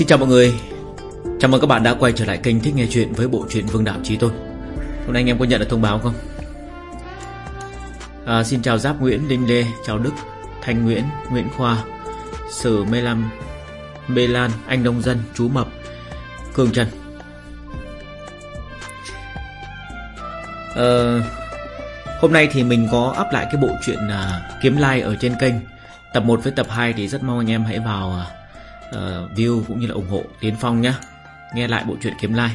Xin chào mọi người. Chào mừng các bạn đã quay trở lại kênh Thích Nghe Chuyện với bộ truyện Vương Đạo Trí Tôn. Hôm nay anh em có nhận được thông báo không? À, xin chào Giáp Nguyễn, Đinh Lê, chào Đức, Thanh Nguyễn, Nguyễn Khoa Sử Mê Lam, Mê Lan, Anh Đông Dân, Chú Mập, Cương Trần. À, Hôm nay thì mình có up lại cái bộ truyện à, Kiếm Like ở trên kênh. Tập 1 với tập 2 thì rất mong anh em hãy vào à, uh, view cũng như là ủng hộ Tiến Phong nhé Nghe lại bộ truyện Kiếm Lai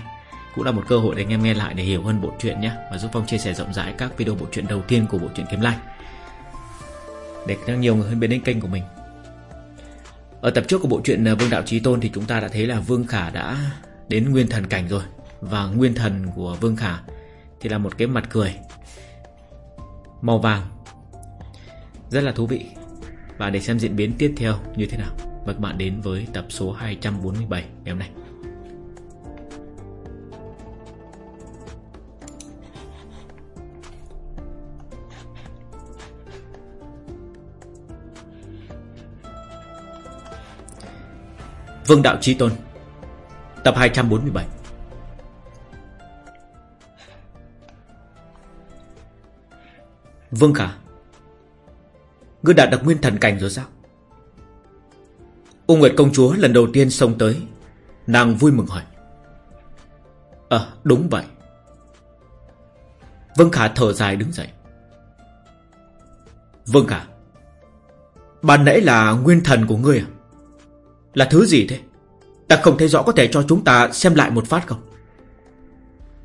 Cũng là một cơ hội để anh em nghe lại để hiểu hơn bộ truyện nhé Và giúp Phong chia sẻ rộng rãi các video bộ truyện đầu tiên của bộ truyện Kiếm Lai. Để càng nhiều người hơn bên đến kênh của mình. Ở tập trước của bộ truyện ờ, Vương Đạo Trí Tôn Thì chúng ta đã thấy là Vương Khả đã đến Nguyên Thần Cảnh rồi. Và Nguyên Thần của Vương Khả Thì là một cái mặt cười Màu vàng Rất là thú vị. Và để xem diễn biến tiếp theo như thế nào. Mời các bạn đến với tập số 247 ngày hôm nay. Vương Đạo Trí Tôn, Tập 247 Vương Khả, Ngươi đạt được nguyên thần cảnh rồi sao? U Nguyệt công chúa lần đầu tiên xông tới. Nàng vui mừng hỏi. Ờ đúng vậy. Vân Khả thở dài đứng dậy. Vân Khả. Bạn nãy là nguyên thần của ngươi à? Là thứ gì thế? Ta không thấy rõ có thể cho chúng ta xem lại một phát không?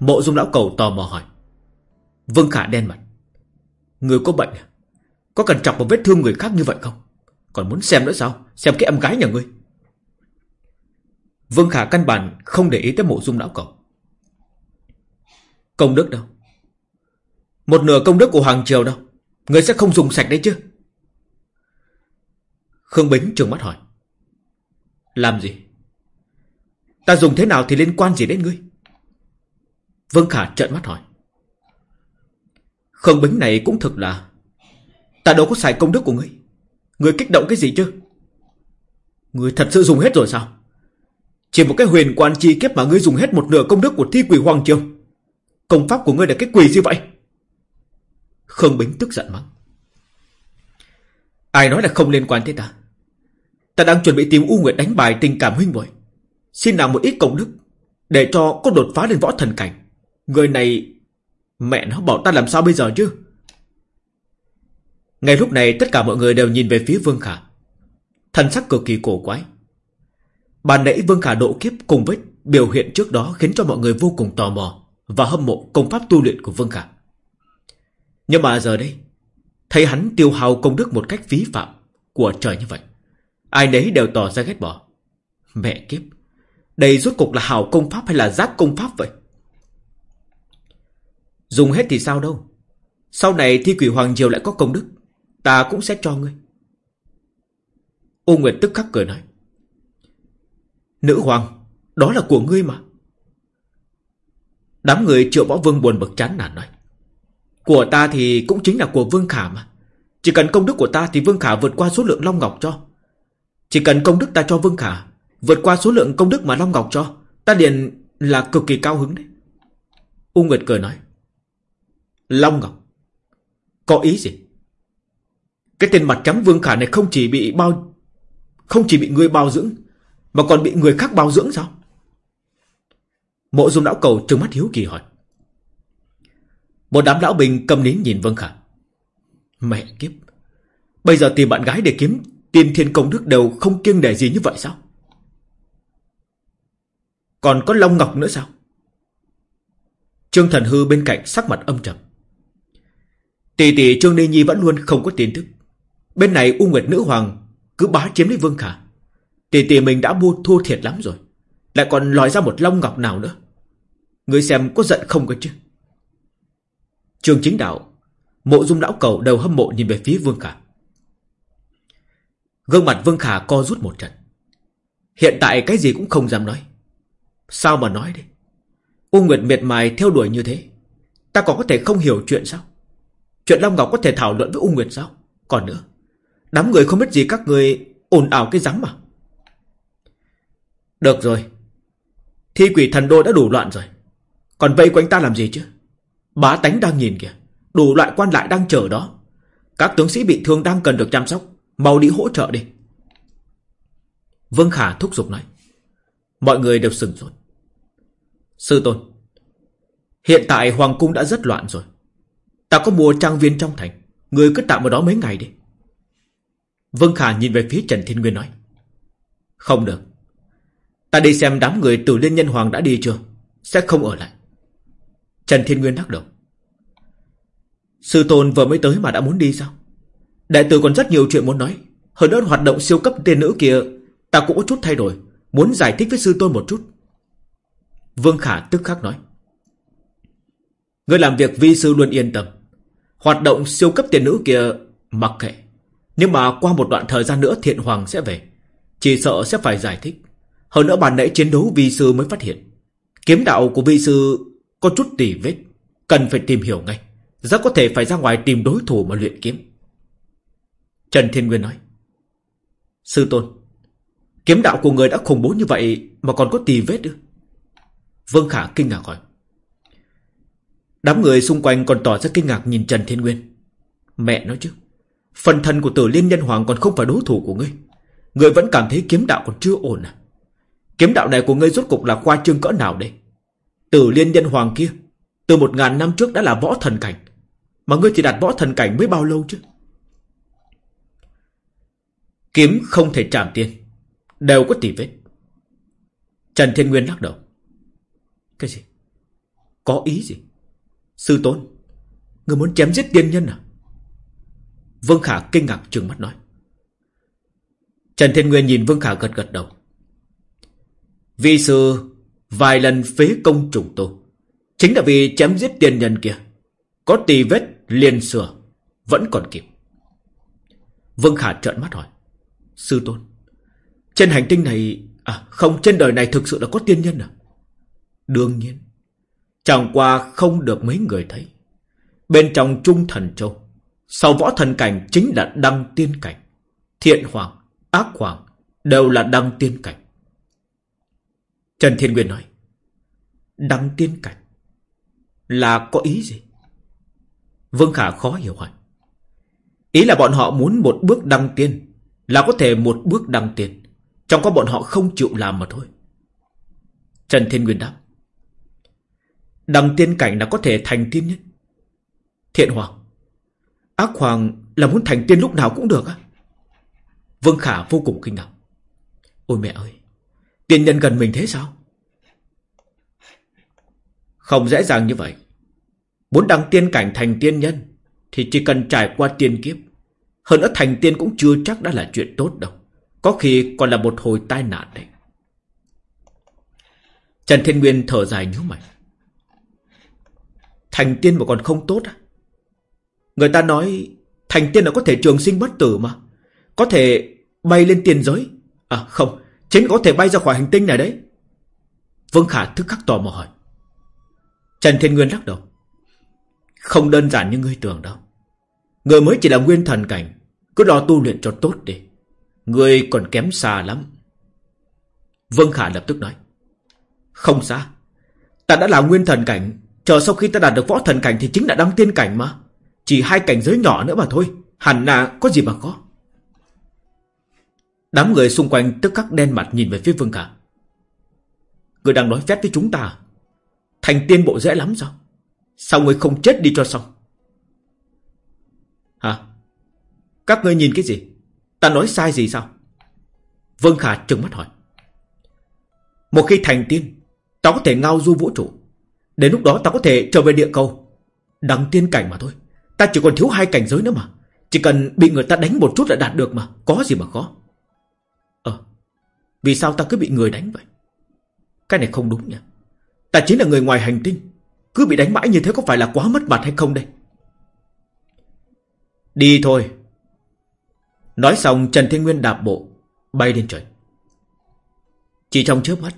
Mộ dung lão cầu tò mò hỏi. Vân Khả đen mặt. Người có bệnh à? Có cần chọc một vết thương người khác như vậy không? Còn muốn xem nữa sao? Xem cái em gái nhà ngươi. Vương Khả căn bản không để ý tới mộ dung lão cầu Công đức đâu? Một nửa công đức của Hoàng Triều đâu? Ngươi sẽ không dùng sạch đấy chứ? Khương Bính trường mắt hỏi. Làm gì? Ta dùng thế nào thì liên quan gì đến ngươi? Vương Khả trợn mắt hỏi. Khương Bính này cũng thực là, Ta đâu có xài công đức của ngươi. Người kích động cái gì chứ? Người thật sự dùng hết rồi sao? Chỉ một cái huyền quan chi kiếp mà ngươi dùng hết một nửa công đức của thi quỷ hoàng triều. Công pháp của ngươi là cái quỷ gì vậy? Khương Bính tức giận mắng. Ai nói là không liên quan tới ta? Ta đang chuẩn bị tìm U Nguyệt đánh bài tình cảm huynh muội. Xin làm một ít công đức Để cho có đột phá lên võ thần cảnh. Người này, Mẹ nó, bảo ta làm sao bây giờ chứ? Ngay lúc này tất cả mọi người đều nhìn về phía Vương Khả. Thần sắc cực kỳ cổ quái. Bàn nãy Vương Khả độ kiếp cùng với biểu hiện trước đó khiến cho mọi người vô cùng tò mò và hâm mộ công pháp tu luyện của Vương Khả. Nhưng mà giờ đây, thấy hắn tiêu hao công đức một cách phí phạm của trời như vậy. Ai nấy đều tỏ ra ghét bỏ. Mẹ kiếp, đây rốt cục là hào công pháp hay là giác công pháp vậy? Dùng hết thì sao đâu. Sau này thi quỷ Hoàng diều lại có công đức. Ta cũng sẽ cho ngươi. Ô Nguyệt tức khắc cười nói, Nữ hoàng, Đó là của ngươi mà. Đám người triệu võ vương buồn bực chán nản nói, Của ta thì cũng chính là của Vương Khả mà. Chỉ cần công đức của ta thì Vương Khả vượt qua số lượng Long Ngọc cho. Chỉ cần công đức ta cho Vương Khả Vượt qua số lượng công đức mà Long Ngọc cho, Ta liền là cực kỳ cao hứng đấy. U Nguyệt cười nói, Long Ngọc, Có ý gì? Cái tên mặt trắng Vương Khả này không chỉ bị bao, Không chỉ bị người bao dưỡng, Mà còn bị người khác bao dưỡng sao? Mộ dung lão cầu trừng mắt hiếu kỳ hỏi. Một đám lão bình cầm nín nhìn Vương Khả. Mẹ kiếp, Bây giờ tìm bạn gái để kiếm tiền thiên công đức đều không kiêng để gì như vậy sao? Còn có Long Ngọc nữa sao? Trương Thần Hư bên cạnh sắc mặt âm trầm. Tỷ tỷ Trương Ni Nhi vẫn luôn không có tin tức. Bên này U Nguyệt Nữ Hoàng cứ bá chiếm lấy Vương Khả. Tỷ tỷ mình đã mua thua thiệt lắm rồi. Lại còn lòi ra một long ngọc nào nữa. Người xem có giận không cơ chứ? Trường chính đạo, mộ dung lão cầu đầu hâm mộ nhìn về phía Vương Khả. Gương mặt Vương Khả co rút một trận. Hiện tại cái gì cũng không dám nói. Sao mà nói đi? U Nguyệt miệt mài theo đuổi như thế. Ta còn có thể không hiểu chuyện sao? Chuyện Long Ngọc có thể thảo luận với U Nguyệt sao? Còn nữa, Đám người không biết gì các người ồn ào cái rắm mà. Được rồi. Thi quỷ thần đô đã đủ loạn rồi. Còn vây quanh ta làm gì chứ? Bá tánh đang nhìn kìa. Đủ loại quan lại đang chờ đó. Các tướng sĩ bị thương đang cần được chăm sóc. Mau đi hỗ trợ đi. Vương Khả thúc giục nói. Mọi người đều sừng sốt. Sư tôn. Hiện tại Hoàng Cung đã rất loạn rồi. Ta có mua trang viên trong thành. Người cứ tạm ở đó mấy ngày đi. Vương Khả nhìn về phía Trần Thiên Nguyên nói. Không được. Ta đi xem đám người từ Liên Nhân Hoàng đã đi chưa. Sẽ không ở lại. Trần Thiên Nguyên lắc đầu. Sư tôn vừa mới tới mà đã muốn đi sao? Đại tử còn rất nhiều chuyện muốn nói. Hơn nữa hoạt động siêu cấp tiên nữ kia, ta cũng có chút thay đổi. Muốn giải thích với sư tôn một chút. Vương Khả tức khắc nói. Người làm việc vi sư luôn yên tâm. Hoạt động siêu cấp tiền nữ kia mặc kệ. Nhưng mà qua một đoạn thời gian nữa thiện hoàng sẽ về. Chỉ sợ sẽ phải giải thích. Hơn nữa bàn nãy chiến đấu vi sư mới phát hiện. Kiếm đạo của vi sư có chút tỉ vết. Cần phải tìm hiểu ngay. Rất có thể phải ra ngoài tìm đối thủ mà luyện kiếm. Trần Thiên Nguyên nói. Sư tôn. Kiếm đạo của người đã khủng bố như vậy mà còn có tì vết nữa Vương Khả kinh ngạc hỏi. Đám người xung quanh còn tỏ ra kinh ngạc nhìn Trần Thiên Nguyên. Mẹ nói chứ. Phần thân của tử liên nhân hoàng còn không phải đối thủ của ngươi. Ngươi vẫn cảm thấy kiếm đạo còn chưa ổn à? Kiếm đạo này của ngươi rốt cục là khoa trương cỡ nào đây? Tử liên nhân hoàng kia, từ một ngàn năm trước đã là võ thần cảnh. Mà ngươi chỉ đạt võ thần cảnh mới bao lâu chứ? Kiếm không thể chạm tiên. Đều có tỉ vết. Trần Thiên Nguyên lắc đầu. Cái gì? Có ý gì? Sư tôn, người muốn chém giết tiên nhân à? Vương Khả kinh ngạc trừng mắt nói. Trần Thiên Nguyên nhìn Vương Khả gật gật đầu. Vì sư vài lần phế công trùng tu. Chính là vì chém giết tiên nhân kia. Có tì vết liền sửa. Vẫn còn kịp. Vương Khả trợn mắt hỏi. Sư tôn. Trên hành tinh này... À không, trên đời này thực sự là có tiên nhân à? Đương nhiên. Chẳng qua không được mấy người thấy. Bên trong Trung Thần Châu, sau võ thần cảnh chính là đăng tiên cảnh. Thiện hoàng, ác hoàng đều là đăng tiên cảnh. Trần Thiên Nguyên nói. Đăng tiên cảnh là có ý gì? Vương Khả khó hiểu hỏi. Ý là bọn họ muốn một bước đăng tiên là có thể một bước đăng tiên. Trong có bọn họ không chịu làm mà thôi. Trần Thiên Nguyên đáp. đăng tiên cảnh là có thể thành tiên nhân. Thiện Hoàng. Ác Hoàng là muốn thành tiên lúc nào cũng được á. Vương Khả vô cùng kinh ngạc. Ôi mẹ ơi. Tiên nhân gần mình thế sao? Không dễ dàng như vậy. Muốn đăng tiên cảnh thành tiên nhân thì chỉ cần trải qua tiên kiếp. Hơn nữa thành tiên cũng chưa chắc đã là chuyện tốt đâu. Có khi còn là một hồi tai nạn đấy. Trần Thiên Nguyên thở dài nhíu mày. Thành tiên mà còn không tốt á. Người ta nói thành tiên là có thể trường sinh bất tử mà. Có thể bay lên tiền giới. À không, chính có thể bay ra khỏi hành tinh này đấy. Vương Khả thức khắc tò mò hỏi. Trần Thiên Nguyên lắc đầu. Không đơn giản như ngươi tưởng đâu. Người mới chỉ là nguyên thần cảnh. Cứ lo tu luyện cho tốt đi. Người còn kém xa lắm. Vương Khả lập tức nói. Không xa. Ta đã là nguyên thần cảnh. Chờ sau khi ta đạt được võ thần cảnh thì chính là đăng tiên cảnh mà. Chỉ hai cảnh giới nhỏ nữa mà thôi. Hẳn là có gì mà có. Đám người xung quanh tức khắc đen mặt nhìn về phía Vương Khả. Người đang nói phép với chúng ta. Thành tiên bộ dễ lắm sao? Sao người không chết đi cho xong? Hả? Các ngươi nhìn cái gì? Ta nói sai gì sao? Vương Khả trừng mắt hỏi. Một khi thành tiên, ta có thể ngao du vũ trụ. Đến lúc đó ta có thể trở về địa cầu. Đăng tiên cảnh mà thôi. Ta chỉ còn thiếu hai cảnh giới nữa mà. Chỉ cần bị người ta đánh một chút là đạt được mà. Có gì mà khó. Ờ. Vì sao ta cứ bị người đánh vậy? Cái này không đúng nha. Ta chính là người ngoài hành tinh. Cứ bị đánh mãi như thế có phải là quá mất mặt hay không đây? Đi thôi. Nói xong, Trần Thiên Nguyên đạp bộ, Bay lên trời Chỉ trong chớp mắt,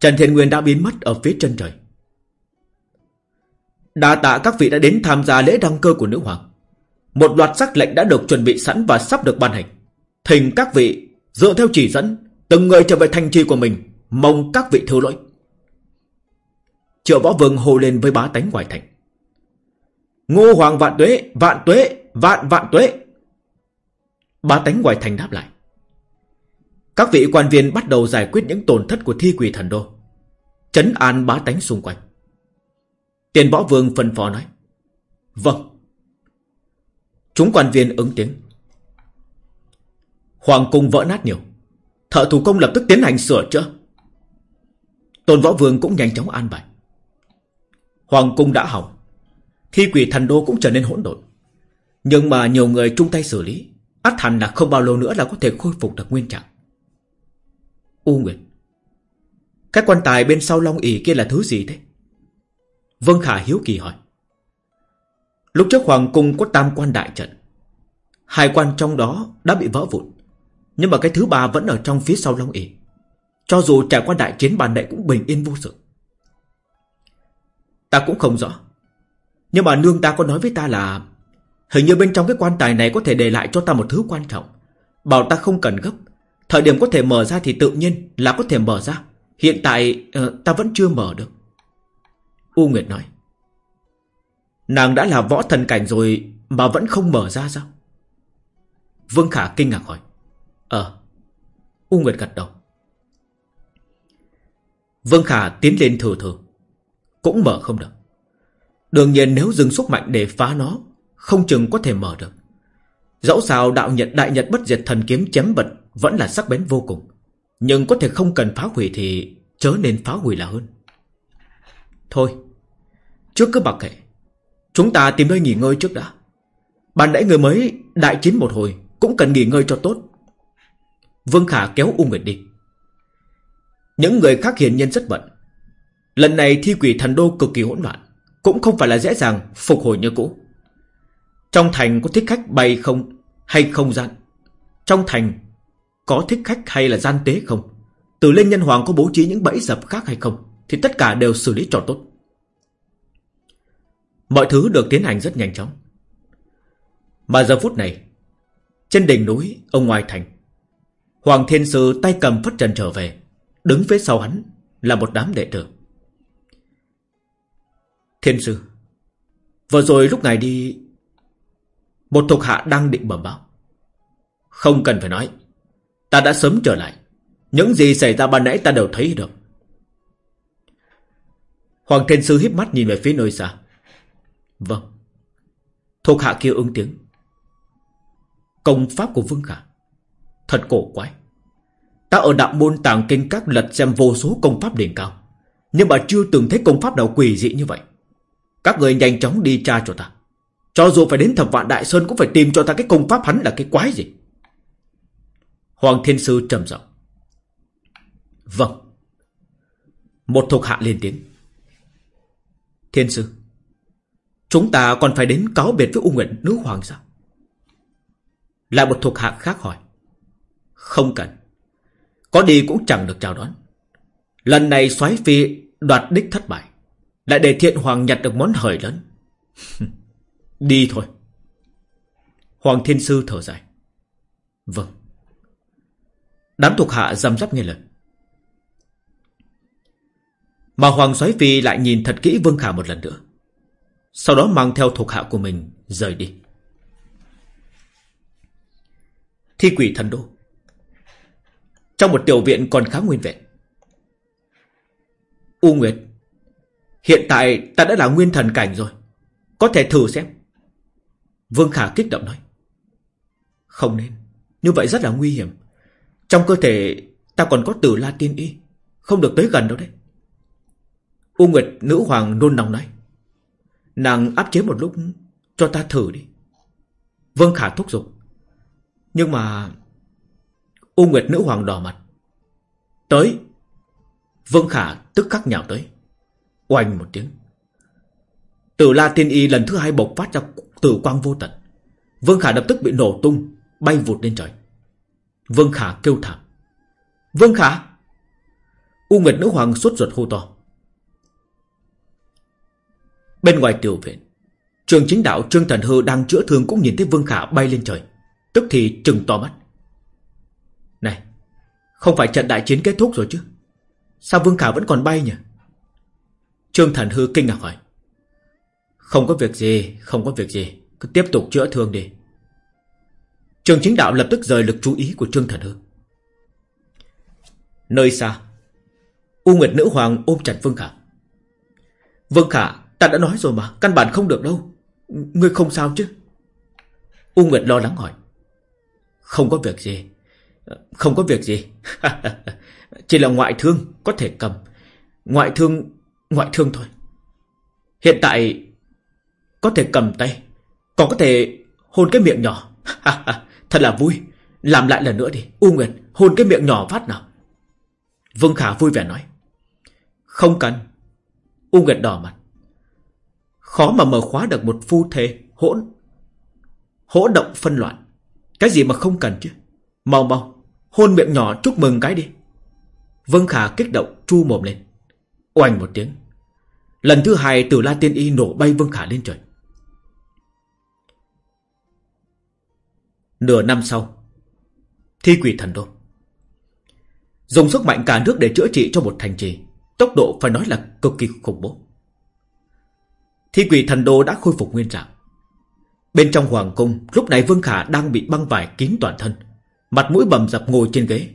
Trần Thiên Nguyên đã biến mất ở phía chân trời Đa tạ các vị đã đến tham gia lễ đăng cơ của nữ hoàng. Một loạt sắc lệnh đã được chuẩn bị sẵn và sắp được ban hành. Thỉnh các vị dựa theo chỉ dẫn, Từng người trở về thành trì của mình. Mong các vị thứ lỗi. Triệu võ vương hô lên với bá tánh ngoài thành. Ngô hoàng vạn tuế Vạn tuế, Vạn vạn tuế. Bá tánh ngoài thành đáp lại. Các vị quan viên bắt đầu giải quyết những tổn thất của thi quỷ thần đô. Chấn an bá tánh xung quanh. Tiền võ vương phân phó nói Vâng. Chúng quan viên ứng tiếng. Hoàng cung vỡ nát nhiều. Thợ thủ công lập tức tiến hành sửa chữa. Tôn võ vương cũng nhanh chóng an bài. Hoàng cung đã hỏng. Thi quỷ thần đô cũng trở nên hỗn độn. Nhưng mà nhiều người chung tay xử lý ắt hẳn là không bao lâu nữa là có thể khôi phục được nguyên trạng. U Nguyệt Cái quan tài bên sau long ỉ kia là thứ gì thế? Vân Khả hiếu kỳ hỏi. Lúc trước Hoàng Cung có tam quan đại trận. Hai quan trong đó đã bị vỡ vụn. Nhưng mà cái thứ ba vẫn ở trong phía sau Long ỉ Cho dù trải qua đại chiến bàn đệ cũng bình yên vô sự. Ta cũng không rõ. Nhưng mà nương ta có nói với ta là Hình như bên trong cái quan tài này có thể để lại cho ta một thứ quan trọng. Bảo ta không cần gấp. Thời điểm có thể mở ra thì tự nhiên là có thể mở ra. Hiện tại uh, ta vẫn chưa mở được. U Nguyệt nói. Nàng đã là võ thần cảnh rồi Mà vẫn không mở ra sao? Vương Khả kinh ngạc hỏi. Ờ. U Nguyệt gật đầu. Vương Khả tiến lên thử thử. Cũng mở không được. Đương nhiên nếu dừng sức mạnh để phá nó, Không chừng có thể mở được. Dẫu sao đạo nhật, đại nhật bất diệt thần kiếm chém bật Vẫn là sắc bén vô cùng. Nhưng có thể không cần phá hủy thì Chớ nên phá hủy là hơn. Thôi, Trước cứ mặc kệ. Chúng ta tìm nơi nghỉ ngơi trước đã. Bạn nãy người mới đại chiến một hồi, Cũng cần nghỉ ngơi cho tốt. Vương Khả kéo U Nguyệt đi. Những người khác hiển nhiên rất bận. Lần này thi quỷ thần đô cực kỳ hỗn loạn, Cũng không phải là dễ dàng phục hồi như cũ. Trong thành có thích khách bay không Hay không gian? Trong thành có thích khách hay là gian tế không? Từ lên nhân hoàng có bố trí những bẫy dập khác hay không? Thì tất cả đều xử lý cho tốt Mọi thứ được tiến hành rất nhanh chóng. Mà giờ phút này, trên đỉnh núi, ở ngoài thành, Hoàng Thiên Sư tay cầm phất trần trở về, đứng phía sau hắn là một đám đệ tử. Thiên Sư, vừa rồi lúc ngài đi, một thuộc hạ đang định bẩm báo. Không cần phải nói, ta đã sớm trở lại. Những gì xảy ra ban nãy ta đều thấy được. Hoàng Thiên Sư híp mắt nhìn về phía nơi xa. Vâng. Thuộc hạ kia ứng tiếng. Công pháp của Vương Khả. Thật cổ quái. Ta ở đạo môn tàng kinh các lật xem vô số công pháp đỉnh cao. Nhưng mà chưa từng thấy công pháp nào quỷ dị như vậy. Các người nhanh chóng đi tra cho ta. Cho dù phải đến thập vạn đại sơn cũng phải tìm cho ta cái công pháp hắn là cái quái gì. Hoàng Thiên Sư trầm giọng. Vâng. Một thuộc hạ lên tiếng. Thiên Sư. Chúng ta còn phải đến cáo biệt với U Nguyệt Nữ Hoàng sao? Lại một thuộc hạ khác hỏi. Không cần. Có đi cũng chẳng được chào đón. Lần này soái phi đoạt đích thất bại. Lại để thiện hoàng nhặt được món hời lớn. đi thôi. Hoàng Thiên Sư thở dài. Vâng. Đám thuộc hạ dầm dắp nghe lời. Mà Hoàng soái Phi lại nhìn thật kỹ Vương Khả một lần nữa. Sau đó mang theo thuộc hạ của mình rời đi. Thi quỷ thần đô. Trong một tiểu viện còn khá nguyên vẹn. U Nguyệt, Hiện tại ta đã là nguyên thần cảnh rồi. Có thể thử xem. Vương Khả kích động nói. Không nên. Như vậy rất là nguy hiểm. Trong cơ thể ta còn có tử la tiên y. Không được tới gần đâu đấy. U Nguyệt nữ hoàng nôn nóng nói. Nàng áp chế một lúc, Cho ta thử đi. Vương Khả thúc giục. Nhưng mà U Nguyệt nữ hoàng đỏ mặt. Tới. Vương Khả tức khắc nhào tới. Oanh một tiếng. Tử La Tiên Y lần thứ hai bộc phát ra tử quang vô tận. Vương Khả lập tức bị nổ tung, Bay vụt lên trời. Vương Khả kêu thảm. Vương Khả. U Nguyệt nữ hoàng suốt ruột hô to. Bên ngoài tiểu viện, Trường chính đạo Trương Thần Hư đang chữa thương Cũng nhìn thấy Vương Khả bay lên trời, Tức thì trừng to mắt. Này, Không phải trận đại chiến kết thúc rồi chứ? Sao Vương Khả vẫn còn bay nhỉ? Trương Thần Hư kinh ngạc hỏi. Không có việc gì, Không có việc gì, Cứ tiếp tục chữa thương đi. Trường chính đạo lập tức rời lực chú ý của Trương Thần Hư. Nơi xa, U Nguyệt Nữ Hoàng ôm chặt Vương Khả. Vương Khả Ta đã nói rồi mà, Căn bản không được đâu. Ngươi không sao chứ? U Nguyệt lo lắng hỏi. Không có việc gì. Không có việc gì. Chỉ là ngoại thương Có thể cầm. Ngoại thương Ngoại thương thôi. Hiện tại Có thể cầm tay, Còn có thể hôn cái miệng nhỏ. Thật là vui. Làm lại lần nữa đi. U Nguyệt, hôn cái miệng nhỏ phát nào. Vương Khả vui vẻ nói. Không cần. U Nguyệt đỏ mặt. Khó mà mở khóa được một phu thế hỗn hỗ động phân loạn Cái gì mà không cần chứ? Mau mau, Hôn miệng nhỏ chúc mừng cái đi. Vương Khả kích động chu mồm lên. Oanh một tiếng. Lần thứ hai từ La Tiên Y nổ bay Vương Khả lên trời. Nửa năm sau, Thi quỷ thần đô. Dùng sức mạnh cả nước để chữa trị cho một thành trì, Tốc độ phải nói là cực kỳ khủng bố. Thi quỷ thần đô đã khôi phục nguyên trạng. Bên trong hoàng cung, Lúc này Vương Khả đang bị băng vải kín toàn thân. Mặt mũi bầm dập ngồi trên ghế.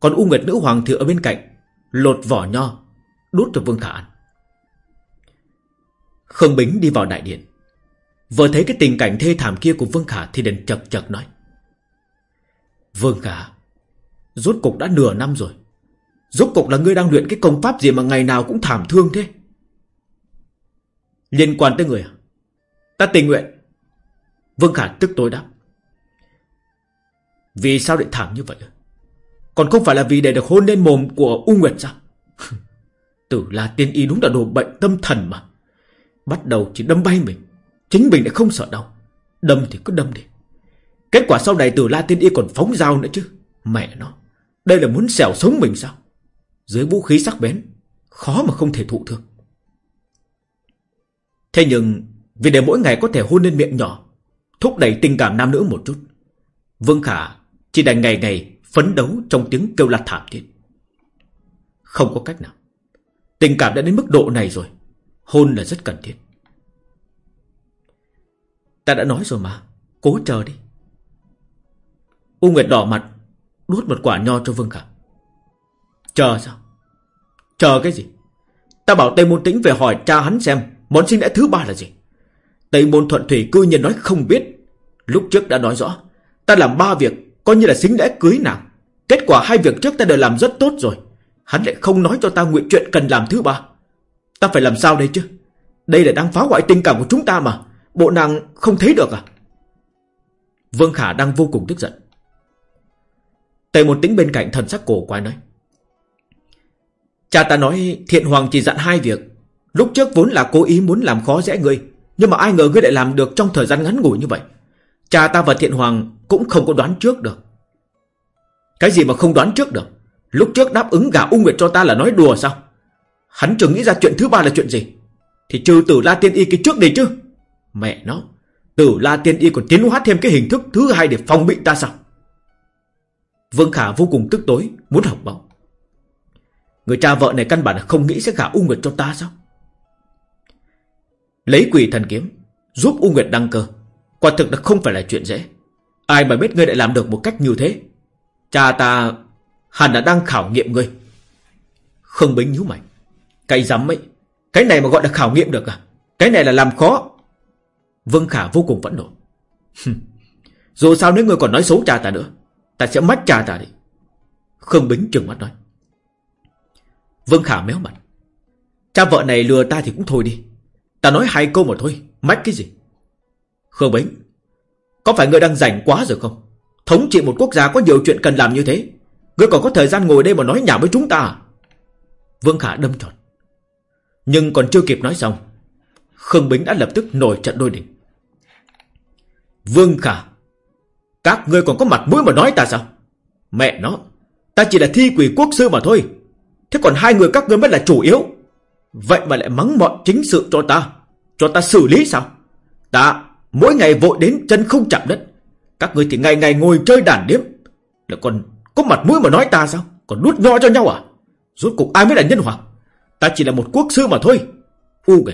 Còn U Nguyệt Nữ Hoàng thì ở bên cạnh, Lột vỏ nho, Đút cho Vương Khả ăn. Khương Bính đi vào đại điện. Vừa thấy cái tình cảnh thê thảm kia của Vương Khả Thì đền chật chật nói. Vương Khả, Rốt cục đã nửa năm rồi. Rốt cục là ngươi đang luyện cái công pháp gì mà ngày nào cũng thảm thương thế? Liên quan tới người à? Ta tình nguyện. Vương Khả tức tối đáp. Vì sao lại thảm như vậy? Còn không phải là vì để được hôn lên mồm của U Nguyệt sao? Tử là tiên y đúng là đồ bệnh tâm thần mà. Bắt đầu chỉ đâm bay mình. Chính mình lại không sợ đâu Đâm thì cứ đâm đi. Kết quả sau này tử La Tiên Y còn phóng dao nữa chứ. Mẹ nó, Đây là muốn xẻo sống mình sao? Dưới vũ khí sắc bén, Khó mà không thể thụ thương. Thế nhưng, Vì để mỗi ngày có thể hôn lên miệng nhỏ, Thúc đẩy tình cảm nam nữ một chút, Vương Khả chỉ đành ngày ngày Phấn đấu trong tiếng kêu la thảm thiết. Không có cách nào. Tình cảm đã đến mức độ này rồi, Hôn là rất cần thiết. Ta đã nói rồi mà, Cố chờ đi. U Nguyệt đỏ mặt, Đút một quả nho cho Vương Khả. Chờ sao? Chờ cái gì? Ta bảo Tây Môn Tĩnh về hỏi cha hắn xem. Món sinh lễ thứ ba là gì? Tây Môn Thuận Thủy cư nhiên nói không biết. Lúc trước đã nói rõ, Ta làm ba việc, Coi như là xính lễ cưới nàng. Kết quả hai việc trước ta đều làm rất tốt rồi. Hắn lại không nói cho ta nguyện chuyện cần làm thứ ba. Ta phải làm sao đây chứ? Đây là đang phá hoại tình cảm của chúng ta mà. Bộ nàng không thấy được à? Vương Khả đang vô cùng tức giận. Tề một tính bên cạnh thần sắc cổ quái nói, Cha ta nói thiện hoàng chỉ dặn hai việc Lúc trước vốn là cố ý muốn làm khó dễ ngươi Nhưng mà ai ngờ ngươi lại làm được trong thời gian ngắn ngủi như vậy. Cha ta và thiện hoàng cũng không có đoán trước được. Cái gì mà không đoán trước được? Lúc trước đáp ứng gả ung nguyệt cho ta là nói đùa sao? Hắn chừng nghĩ ra chuyện thứ ba là chuyện gì? Thì trừ tử la tiên y cái trước đi chứ. Mẹ nó, Tử la tiên y còn tiến hóa thêm cái hình thức thứ hai để phòng bị ta sao? Vương Khả vô cùng tức tối, Muốn học bóng Người cha vợ này căn bản là không nghĩ sẽ gả ung Nguyệt cho ta sao? Lấy quỷ thần kiếm, Giúp U Nguyệt đăng cơ. Quả thực là không phải là chuyện dễ. Ai mà biết ngươi lại làm được một cách như thế? Cha ta hẳn là đang khảo nghiệm ngươi. Khương Bính nhíu mày. Cái dám ấy, Cái này mà gọi là khảo nghiệm được à? Cái này là làm khó. Vương Khả vô cùng phẫn nộ. Dù sao nếu ngươi còn nói xấu cha ta nữa, Ta sẽ mắt cha ta đi. Khương Bính trừng mắt nói. Vương Khả méo mặt. Cha vợ này lừa ta thì cũng thôi đi. Ta nói hai câu mà thôi, Mách cái gì? Khương Bính, Có phải ngươi đang rảnh quá rồi không? Thống trị một quốc gia có nhiều chuyện cần làm như thế, Ngươi còn có thời gian ngồi đây mà nói nhảm với chúng ta à? Vương Khả đâm tròn Nhưng còn chưa kịp nói xong, Khương Bính đã lập tức nổi trận đôi đỉnh. Vương Khả, Các ngươi còn có mặt mũi mà nói ta sao? Mẹ nó, Ta chỉ là thi quỷ quốc sư mà thôi. Thế còn hai người các ngươi mới là chủ yếu. Vậy mà lại mắng mọi chính sự cho ta. Cho ta xử lý sao? Ta mỗi ngày vội đến chân không chạm đất. Các người thì ngày ngày ngồi chơi đàn điếm. Là còn có mặt mũi mà nói ta sao? Còn nuốt nho cho nhau à? Rốt cục ai mới là nhân hoàng? Ta chỉ là một quốc sư mà thôi. U kìa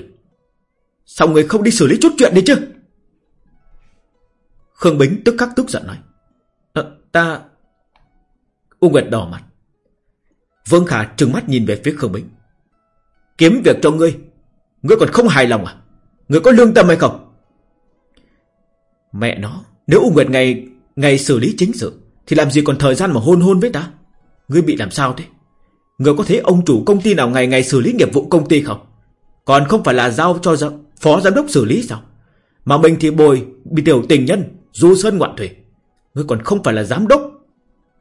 Sao người không đi xử lý chút chuyện đi chứ? Khương Bính tức khắc tức giận nói. À, Ta U Nguyệt đỏ mặt. Vương Khả trừng mắt nhìn về phía Khương Bính. Kiếm việc cho ngươi. Ngươi còn không hài lòng à? Ngươi có lương tâm hay không? Mẹ nó, Nếu U Nguyệt ngày ngày xử lý chính sự, Thì làm gì còn thời gian mà hôn hôn với ta? Ngươi bị làm sao thế? Ngươi có thấy ông chủ công ty nào ngày ngày xử lý nghiệp vụ công ty không? Còn không phải là giao cho phó giám đốc xử lý sao? Mà mình thì bồi, Bị tiểu tình nhân, Du sơn ngoạn thủy. Ngươi còn không phải là giám đốc,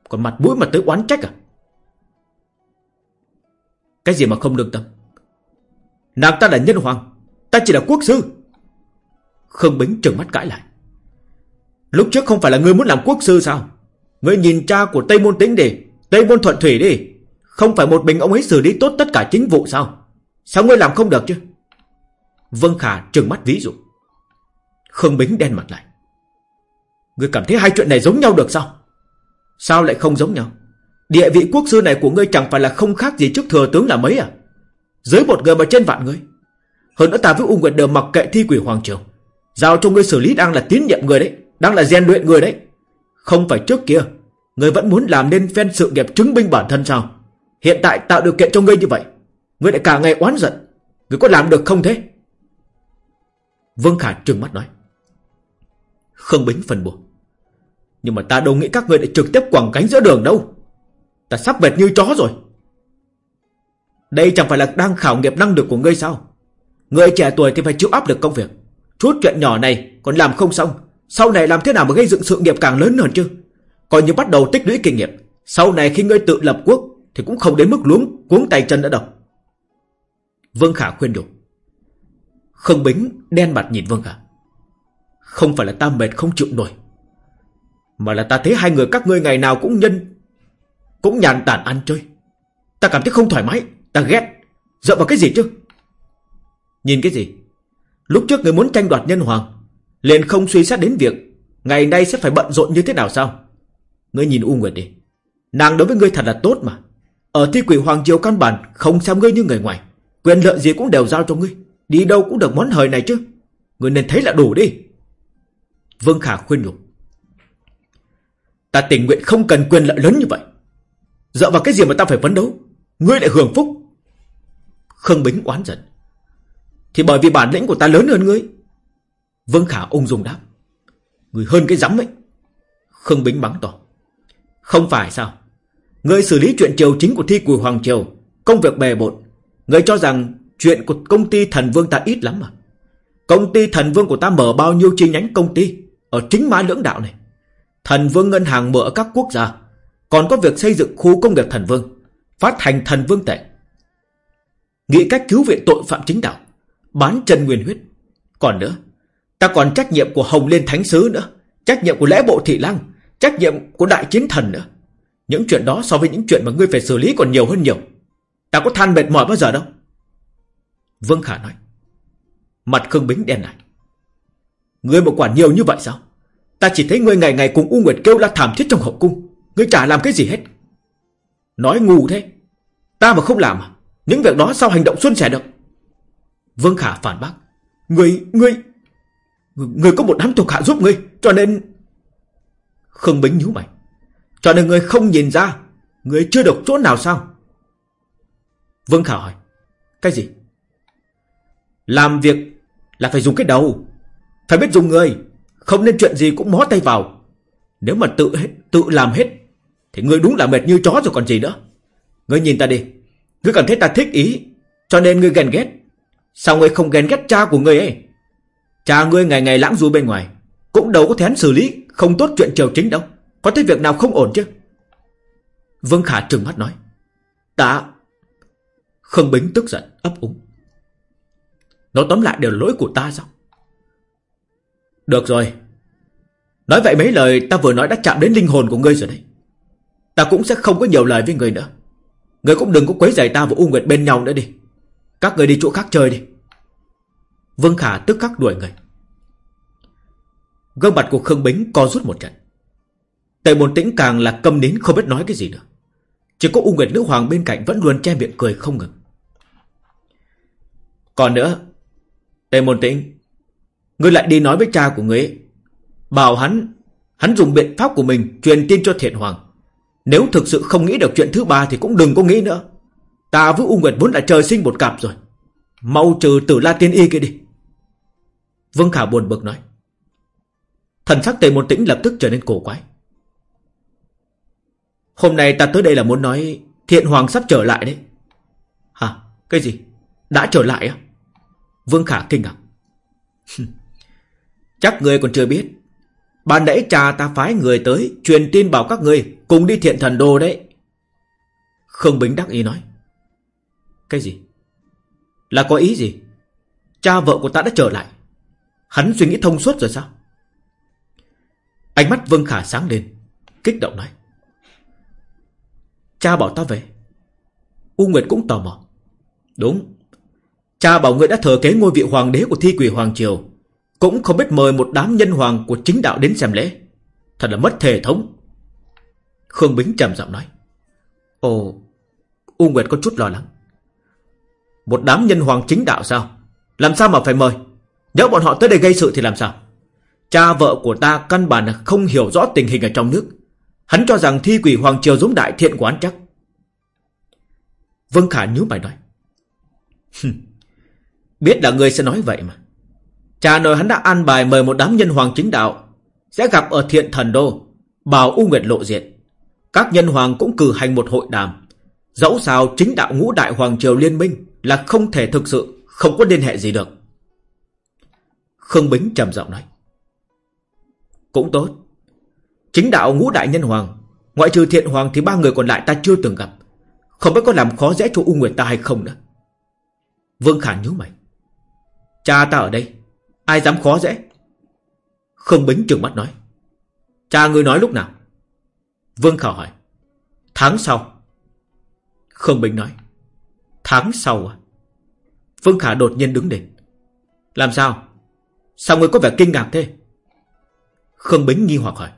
Còn mặt mũi mà tới oán trách à? Cái gì mà không lương tâm? Nàng ta là nhân hoàng, Ta chỉ là quốc sư. Khương Bính trừng mắt cãi lại. Lúc trước không phải là ngươi muốn làm quốc sư sao? Ngươi nhìn cha của Tây Môn Tính đi, Tây Môn Thuận Thủy đi, Không phải một mình ông ấy xử lý tốt tất cả chính vụ sao? Sao ngươi làm không được chứ? Vân Khả trừng mắt ví dụ. Khương Bính đen mặt lại. Ngươi cảm thấy hai chuyện này giống nhau được sao? Sao lại không giống nhau? Địa vị quốc sư này của ngươi chẳng phải là không khác gì trước thừa tướng là mấy à? Dưới một người mà trên vạn người. Hơn nữa ta với U Nguyệt đều mặc kệ thi quỷ Hoàng Triều. Giao cho ngươi xử lý đang là tín nhiệm người đấy, Đang là rèn luyện người đấy. Không phải trước kia Ngươi vẫn muốn làm nên phen sự nghiệp chứng minh bản thân sao? Hiện tại tạo điều kiện cho ngươi như vậy, Ngươi lại cả ngày oán giận. Ngươi có làm được không thế? Vương Khả trừng mắt nói. Khương Bính phần buồn Nhưng mà ta đâu nghĩ các ngươi lại trực tiếp quẳng cánh giữa đường đâu. Ta sắp mệt như chó rồi. Đây chẳng phải là đang khảo nghiệm năng lực của ngươi sao? Người trẻ tuổi thì phải chịu áp lực công việc. Chút chuyện nhỏ này còn làm không xong. Sau này làm thế nào mà gây dựng sự nghiệp càng lớn hơn chứ? Còn như bắt đầu tích lũy kinh nghiệm. Sau này khi ngươi tự lập quốc Thì cũng không đến mức luống cuống tay chân nữa đâu. Vương Khả khuyên nhủ Khương Bính đen mặt nhìn Vương Khả. Không phải là ta mệt không chịu nổi, Mà là ta thấy hai người các ngươi ngày nào cũng nhân, Cũng nhàn tản ăn chơi. Ta cảm thấy không thoải mái. Ta ghét. Dựa vào cái gì chứ? Nhìn cái gì? Lúc trước người muốn tranh đoạt nhân hoàng, liền không suy xét đến việc Ngày nay sẽ phải bận rộn như thế nào sao? Ngươi nhìn U Nguyệt đi. Nàng đối với ngươi thật là tốt mà. Ở thi quỷ Hoàng Triều căn bản Không xem ngươi như người ngoài. Quyền lợi gì cũng đều giao cho ngươi. Đi đâu cũng được món hời này chứ. Ngươi nên thấy là đủ đi. Vương Khả khuyên nhủ. Ta tình nguyện không cần quyền lợi lớn như vậy. Dựa vào cái gì mà ta phải phấn đấu? Ngươi lại hưởng phúc. Khương Bính oán giận. Thì bởi vì bản lĩnh của ta lớn hơn ngươi. Vương Khả ung dung đáp. Người hơn cái rắm ấy. Khương Bính bắn to. Không phải sao? Ngươi xử lý chuyện triều chính của thi quỷ Hoàng Triều, Công việc bề bộn. Ngươi cho rằng chuyện của công ty thần vương ta ít lắm mà Công ty thần vương của ta mở bao nhiêu chi nhánh công ty? Ở chính mã lưỡng đạo này. Thần vương ngân hàng mở ở các quốc gia. Còn có việc xây dựng khu công nghiệp thần vương, Phát hành thần vương tệ. Nghĩ cách cứu viện tội phạm chính đạo, Bán chân nguyên huyết. Còn nữa, Ta còn trách nhiệm của Hồng Liên Thánh Sứ nữa, Trách nhiệm của lễ bộ thị lăng, Trách nhiệm của đại chiến thần nữa. Những chuyện đó so với những chuyện mà ngươi phải xử lý còn nhiều hơn nhiều. Ta có than mệt mỏi bao giờ đâu. Vương Khả nói. Mặt Khương Bính đen lại. Ngươi một quản nhiều như vậy sao? Ta chỉ thấy ngươi ngày ngày cùng U Nguyệt kêu la thảm thiết trong hậu cung. Ngươi chả làm cái gì hết. Nói ngu thế. Ta mà không làm à? Những việc đó sao hành động xuân sẻ được? Vương Khả phản bác. Người người người có một đám thuộc hạ giúp người Cho nên Khương Bính nhíu mày. Cho nên người không nhìn ra người chưa được chỗ nào sao? Vương Khả hỏi. Cái gì? Làm việc là phải dùng cái đầu. Phải biết dùng người, Không nên chuyện gì cũng mó tay vào. Nếu mà tự tự làm hết, Thì người đúng là mệt như chó rồi còn gì nữa. Người nhìn ta đi. Ngươi cảm thấy ta thích ý, Cho nên ngươi ghen ghét. Sao ngươi không ghen ghét cha của ngươi ấy? Cha ngươi ngày ngày lãng du bên ngoài, Cũng đâu có thén xử lý, Không tốt chuyện triều chính đâu. Có thấy việc nào không ổn chứ Vương Khả trừng mắt nói. Ta Khương Bính tức giận, ấp úng. Nó tóm lại đều là lỗi của ta sao? Được rồi. Nói vậy mấy lời, ta vừa nói đã chạm đến linh hồn của ngươi rồi đấy. Ta cũng sẽ không có nhiều lời với ngươi nữa. Người cũng đừng có quấy rầy ta và U Nguyệt bên nhau nữa đi. Các người đi chỗ khác chơi đi. Vương Khả tức khắc đuổi người. Gương mặt của Khương Bính co rút một trận. Tề Bồn Tĩnh càng là câm nín không biết nói cái gì nữa. Chỉ có U Nguyệt Nữ Hoàng bên cạnh vẫn luôn che miệng cười không ngừng. Còn nữa, Tề Môn Tĩnh, Ngươi lại đi nói với cha của ngươi ấy. Bảo hắn Hắn dùng biện pháp của mình truyền tin cho thiện hoàng. Nếu thực sự không nghĩ được chuyện thứ ba Thì cũng đừng có nghĩ nữa. Ta với U Nguyệt vốn đã trời sinh một cặp rồi. Mau trừ tử la tiên y kia đi. Vương Khả buồn bực nói. Thần sắc tề môn tĩnh lập tức trở nên cổ quái. Hôm nay ta tới đây là muốn nói, Thiện Hoàng sắp trở lại đấy. Hả? Cái gì? Đã trở lại á? Vương Khả kinh ngạc. Chắc người còn chưa biết. Ban nãy cha ta phái người tới Truyền tin bảo các người Cùng đi thiện thần đô đấy. Khương Bính đắc ý nói. Cái gì? Là có ý gì? Cha vợ của ta đã trở lại. Hắn suy nghĩ thông suốt rồi sao? Ánh mắt Vương Khả sáng lên, Kích động nói. Cha bảo ta về. U Nguyệt cũng tò mò. Đúng. Cha bảo người đã thừa kế ngôi vị hoàng đế của thi quỷ hoàng triều. Cũng không biết mời một đám nhân hoàng của chính đạo đến xem lễ. Thật là mất thể thống. Khương Bính trầm giọng nói. Ồ, U Nguyệt có chút lo lắng. Một đám nhân hoàng chính đạo sao? Làm sao mà phải mời? Nếu bọn họ tới đây gây sự thì làm sao? Cha vợ của ta căn bản không hiểu rõ tình hình ở trong nước. Hắn cho rằng thi quỷ hoàng triều giống đại thiện quán chắc. Vương Khả nhíu mày nói. Biết là ngươi sẽ nói vậy mà. Cha nội hắn đã an bài mời một đám nhân hoàng chính đạo, Sẽ gặp ở thiện thần đô Bảo U Nguyệt lộ diện Các nhân hoàng cũng cử hành một hội đàm. Dẫu sao chính đạo ngũ đại hoàng triều liên minh Là không thể thực sự, Không có liên hệ gì được. Khương Bính trầm giọng nói. Cũng tốt. Chính đạo ngũ đại nhân hoàng, Ngoại trừ thiện hoàng thì ba người còn lại ta chưa từng gặp. Không biết có làm khó dễ cho U Nguyệt ta hay không nữa. Vương Khả nhíu mày. Cha ta ở đây. Ai dám khó dễ? Không bính trừng mắt nói. Cha ngươi nói lúc nào? Vương Khảo hỏi. Tháng sau. Không bính nói. Tháng sau à? Vương Khả đột nhiên đứng lên. Làm sao? Sao ngươi có vẻ kinh ngạc thế? Khương Bính nghi hoặc hỏi.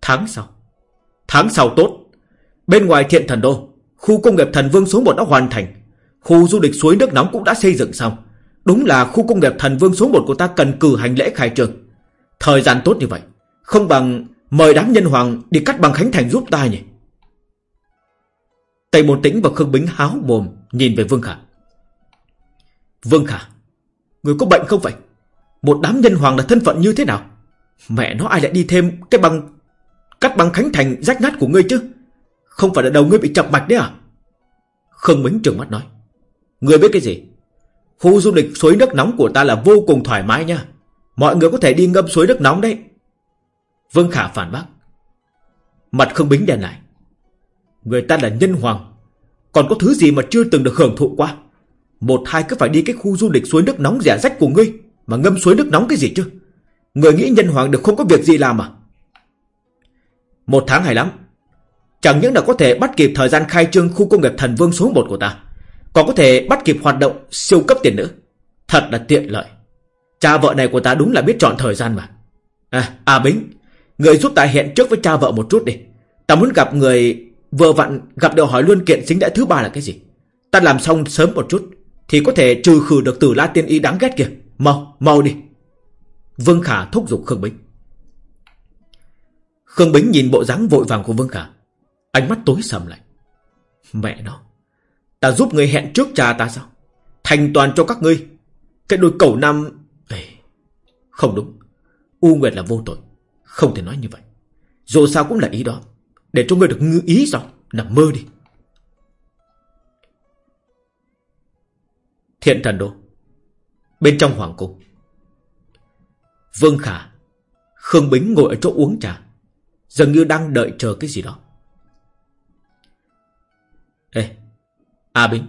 Tháng sau. Tháng sau tốt. Bên ngoài thiện thần đô, Khu công nghiệp thần vương số 1 đã hoàn thành. Khu du lịch suối nước nóng cũng đã xây dựng xong. Đúng là khu công nghiệp thần vương số 1 của ta cần cử hành lễ khai trương. Thời gian tốt như vậy, Không bằng mời đám nhân hoàng đi cắt bằng khánh thành giúp ta nhỉ? Tây Môn Tĩnh và Khương Bính háo mồm Nhìn về Vương Khả. Vương Khả, Người có bệnh không vậy? Một đám nhân hoàng là thân phận như thế nào? Mẹ nó ai lại đi thêm cái bằng Cắt bằng khánh thành rách nát của ngươi chứ? Không phải là đầu ngươi bị chọc mạch đấy à? Khương Bính trừng mắt nói. Ngươi biết cái gì? Khu du lịch suối nước nóng của ta là vô cùng thoải mái nha. Mọi người có thể đi ngâm suối nước nóng đấy. Vương Khả phản bác. Mặt Khương Bính đèn lại. Người ta là nhân hoàng. Còn có thứ gì mà chưa từng được hưởng thụ qua? Một, hai cứ phải đi cái khu du lịch suối nước nóng rẻ rách của ngươi Mà ngâm suối nước nóng cái gì chứ? Người nghĩ nhân hoàng được không có việc gì làm à? Một tháng hay lắm. Chẳng những là có thể bắt kịp thời gian khai trương khu công nghiệp thần vương số 1 của ta còn có thể bắt kịp hoạt động siêu cấp tiền nữa Thật là tiện lợi. Cha vợ này của ta đúng là biết chọn thời gian mà. À, à Bính Người giúp ta hẹn trước với cha vợ một chút đi. Ta muốn gặp người Vừa vặn gặp được hỏi luôn kiện xính đại thứ ba là cái gì. Ta làm xong sớm một chút Thì có thể trừ khử được tử la tiên y đáng ghét kìa. Mau, mau đi. Vương Khả thúc giục Khương Bính. Khương Bính nhìn bộ dáng vội vàng của Vương Khả. Ánh mắt tối sầm lại. Mẹ nó. Ta giúp người hẹn trước cha ta sao? Thành toàn cho các ngươi. Cái đôi cầu nam Không đúng. U Nguyệt là vô tội. Không thể nói như vậy. Dù sao cũng là ý đó. Để cho ngươi được ngư ý sao? Nằm mơ đi. Thiện thần đô. Bên trong hoàng cung. Vương Khả, Khương Bính ngồi ở chỗ uống trà. Dường như đang đợi chờ cái gì đó. Ê À A Bính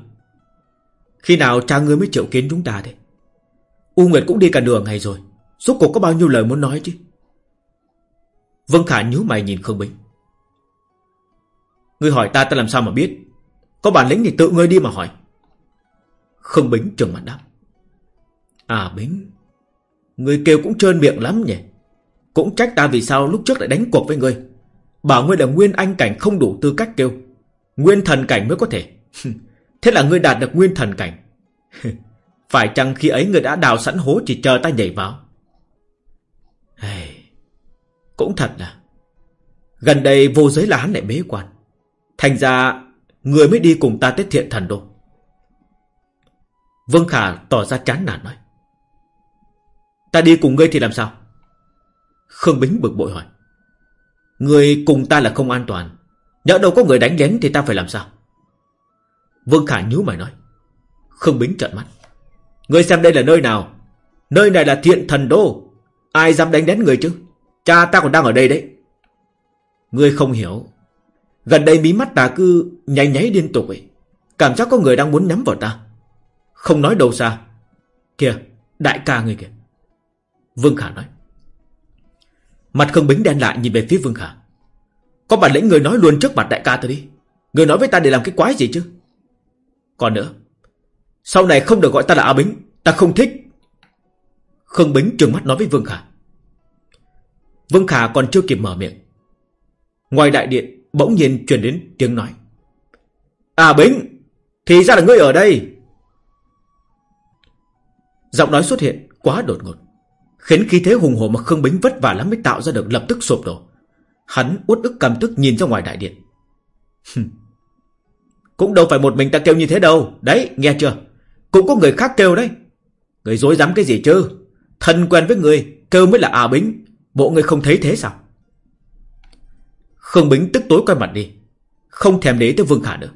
Khi nào cha ngươi mới triệu kiến chúng ta thế? U Nguyệt cũng đi cả nửa ngày rồi Suốt cuộc có bao nhiêu lời muốn nói chứ? Vân Khả nhíu mày nhìn Khương Bính Ngươi hỏi ta ta làm sao mà biết? Có bản lĩnh thì tự ngươi đi mà hỏi. Khương Bính trừng mặt đáp. À Bính Ngươi kêu cũng trơn miệng lắm nhỉ? Cũng trách ta vì sao lúc trước lại đánh cuộc với ngươi? Bảo ngươi là nguyên anh cảnh không đủ tư cách kêu. Nguyên thần cảnh mới có thể. Thế là ngươi đạt được nguyên thần cảnh. Phải chăng khi ấy ngươi đã đào sẵn hố Chỉ chờ ta nhảy vào? Hey, Cũng thật là. Gần đây vô giới là hắn lại bế quan. Thành ra Người mới đi cùng ta tới thiện thần đô. Vương Khả tỏ ra chán nản nói. Ta đi cùng ngươi thì làm sao? Khương Bính bực bội hỏi. Người cùng ta là không an toàn. Nhỡ đâu có người đánh lén thì ta phải làm sao? Vương Khả nhíu mày nói. Khương Bính trợn mắt. Ngươi xem đây là nơi nào? Nơi này là thiện thần đô. Ai dám đánh đến người chứ? Cha ta còn đang ở đây đấy. Ngươi không hiểu. Gần đây mí mắt ta cứ nháy nháy liên tục ấy. Cảm giác có người đang muốn nhắm vào ta. Không nói đâu xa. Kìa, đại ca người kìa. Vương Khả nói. Mặt Khương Bính đen lại nhìn về phía Vương Khả. Có bản lĩnh người nói luôn trước mặt đại ca ta đi. Người nói với ta để làm cái quái gì chứ? Còn nữa, Sau này không được gọi ta là A Bính, Ta không thích. Khương Bính trừng mắt nói với Vương Khả. Vương Khả còn chưa kịp mở miệng. Ngoài đại điện, Bỗng nhiên truyền đến tiếng nói. À Bính, Thì ra là ngươi ở đây. Giọng nói xuất hiện quá đột ngột, Khiến khí thế hùng hổ mà Khương Bính vất vả lắm mới tạo ra được lập tức sụp đổ. Hắn uất ức cầm tức nhìn ra ngoài đại điện. Cũng đâu phải một mình ta kêu như thế đâu. Đấy, nghe chưa? Cũng có người khác kêu đấy. Người dối dám cái gì chứ? Thân quen với người, Kêu mới là à Bính. Bộ người không thấy thế sao? Khương Bính tức tối quay mặt đi. Không thèm để tới Vương Khả nữa.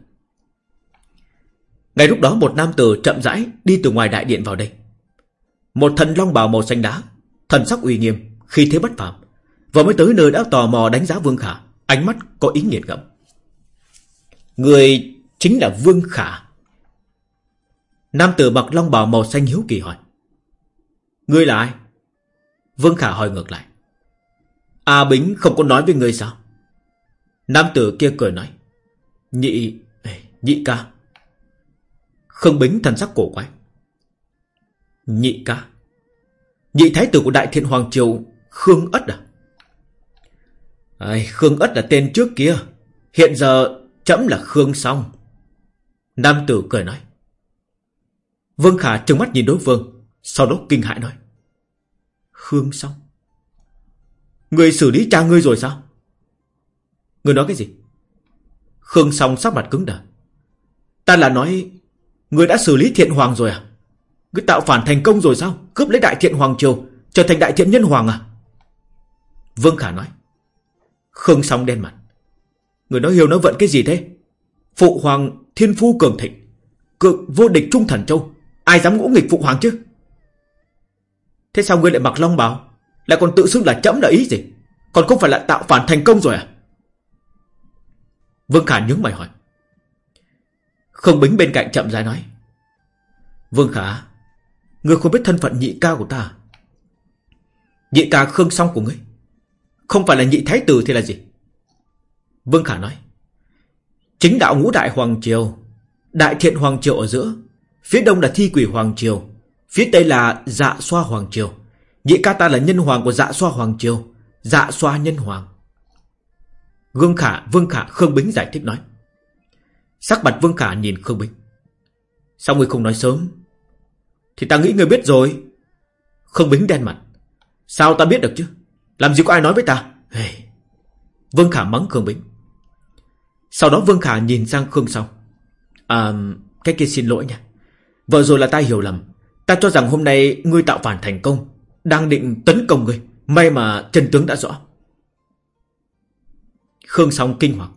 Ngay lúc đó một nam tử chậm rãi Đi từ ngoài đại điện vào đây. Một thần long bào màu xanh đá, Thần sắc uy nghiêm Khi thế bất phàm. Vừa mới tới nơi đã tò mò đánh giá Vương Khả, Ánh mắt có ý nghiệt ngẫm. Người chính là Vương Khả. Nam tử mặc long bào màu xanh hiếu kỳ hỏi. Ngươi là ai? Vương Khả hỏi ngược lại. A Bính không có nói với ngươi sao? Nam tử kia cười nói. Nhị... nhị ca. Khương Bính thần sắc cổ quái. Nhị ca. Nhị thái tử của Đại Thiện Hoàng Triều Khương Ất à? Ai, Khương Ất là tên trước kia. Hiện giờ chấm là Khương Song. Nam tử cười nói. Vương Khả trừng mắt nhìn đối phương, Sau đó kinh hãi nói. Khương Song, Người xử lý cha ngươi rồi sao? Người nói cái gì? Khương Song sắc mặt cứng đờ. Ta là nói, Người đã xử lý thiện hoàng rồi à? Người tạo phản thành công rồi sao? Cướp lấy đại thiện hoàng triều, Trở thành đại thiện nhân hoàng à? Vương Khả nói. Khương Song đen mặt. Người nói hiểu nói vận cái gì thế? Phụ hoàng thiên phu cường thịnh Cực vô địch trung thần châu. Ai dám ngũ nghịch phụ hoàng chứ? Thế sao ngươi lại mặc long bào? Lại còn tự xưng là chấm là ý gì? Còn không phải là tạo phản thành công rồi à? Vương Khả nhướng mày hỏi. Không bính bên cạnh chậm rãi nói. Vương Khả, Ngươi không biết thân phận nhị ca của ta à? Nhị ca Khương Song của ngươi, Không phải là nhị thái tử thì là gì? Vương Khả nói. Chính đạo ngũ đại Hoàng Triều Đại thiện Hoàng Triều ở giữa Phía đông là thi quỷ Hoàng Triều Phía tây là dạ xoa Hoàng Triều Nhị ca ta là nhân hoàng của dạ xoa Hoàng Triều Dạ xoa nhân hoàng gương Khả, Vương Khả, Khương Bính giải thích nói. Sắc mặt Vương Khả nhìn Khương Bính. Sao người không nói sớm? Thì ta nghĩ người biết rồi. Khương Bính đen mặt. Sao ta biết được chứ? Làm gì có ai nói với ta? Hey. Vương Khả mắng Khương Bính. Sau đó Vương Khả nhìn sang Khương Song. À, cái kia xin lỗi nha. Vừa rồi là ta hiểu lầm. Ta cho rằng hôm nay ngươi tạo phản thành công. Đang định tấn công ngươi. May mà chân tướng đã rõ. Khương Song kinh hoàng.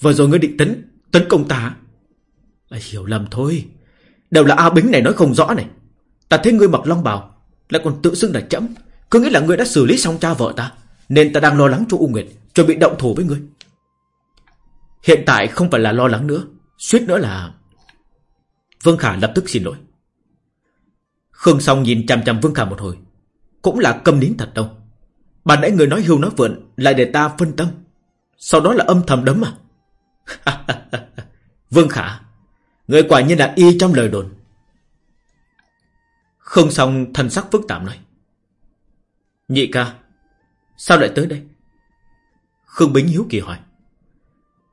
Vừa rồi ngươi định tấn tấn công ta Là hiểu lầm thôi Đều là A Bính này nói không rõ này Ta thấy ngươi mặc long bào Lại còn tự xưng là chấm Cứ nghĩ là ngươi đã xử lý xong cha vợ ta Nên ta đang lo lắng cho U Nguyệt Chuẩn bị động thủ với ngươi Hiện tại không phải là lo lắng nữa, Suýt nữa là Vương Khả lập tức xin lỗi. Khương Song nhìn chằm chằm Vương Khả một hồi, Cũng là câm nín thật đâu. Bà nãy người nói hưu nói vượn, Lại để ta phân tâm. Sau đó là âm thầm đấm à? Vương Khả, Người quả nhiên là y trong lời đồn. Không xong thần sắc phức tạp nói. Nhị ca, Sao lại tới đây? Khương Bính hiếu kỳ hỏi.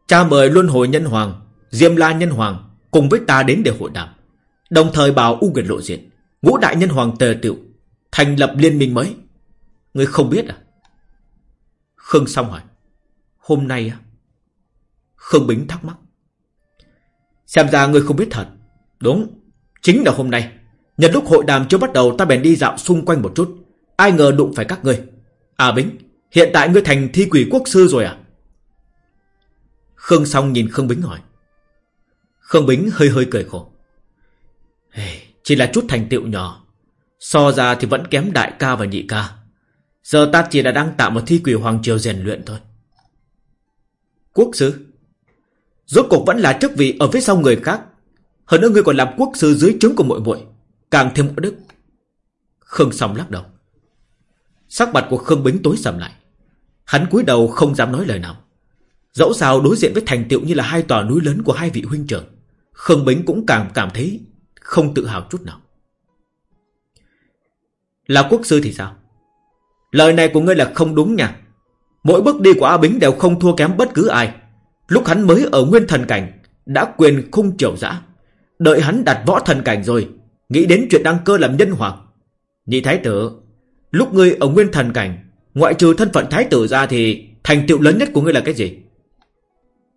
Cha mời Luân Hồi Nhân Hoàng, Diêm La Nhân Hoàng Cùng với ta đến để hội đàm. Đồng thời bảo U Nguyệt lộ diện, Ngũ Đại Nhân Hoàng tề tựu, Thành lập liên minh mới. Người không biết à? Khương Song hỏi. Hôm nay à? Khương Bính thắc mắc. Xem ra người không biết thật. Đúng, Chính là hôm nay. Nhân lúc hội đàm chưa bắt đầu, ta bèn đi dạo xung quanh một chút. Ai ngờ đụng phải các ngươi. À Bính, Hiện tại ngươi thành thi quỷ quốc sư rồi à? Khương Song nhìn Khương Bính hỏi. Khương Bính hơi hơi cười khổ. Hey, Chỉ là chút thành tựu nhỏ. So ra thì vẫn kém đại ca và nhị ca. Giờ ta chỉ là đang tạo một thi quỷ hoàng triều rèn luyện thôi. Quốc sư? Rốt cuộc vẫn là chức vị ở phía sau người khác. Hơn nữa ngươi còn làm quốc sư dưới trướng của muội muội Càng thêm có đức. Khương Song lắc đầu. Sắc mặt của Khương Bính tối sầm lại. Hắn cúi đầu không dám nói lời nào. Dẫu sao đối diện với thành tựu như là hai tòa núi lớn của hai vị huynh trưởng, Khương Bính cũng càng cảm thấy Không tự hào chút nào. Là quốc sư thì sao? Lời này của ngươi là không đúng nha. Mỗi bước đi của A Bính đều không thua kém bất cứ ai. Lúc hắn mới ở nguyên thần cảnh, Đã quyền khung triều dã Đợi hắn đặt võ thần cảnh rồi, Nghĩ đến chuyện đăng cơ làm nhân hoàng. Nhị thái tử, Lúc ngươi ở nguyên thần cảnh, Ngoại trừ thân phận thái tử ra thì Thành tựu lớn nhất của ngươi là cái gì?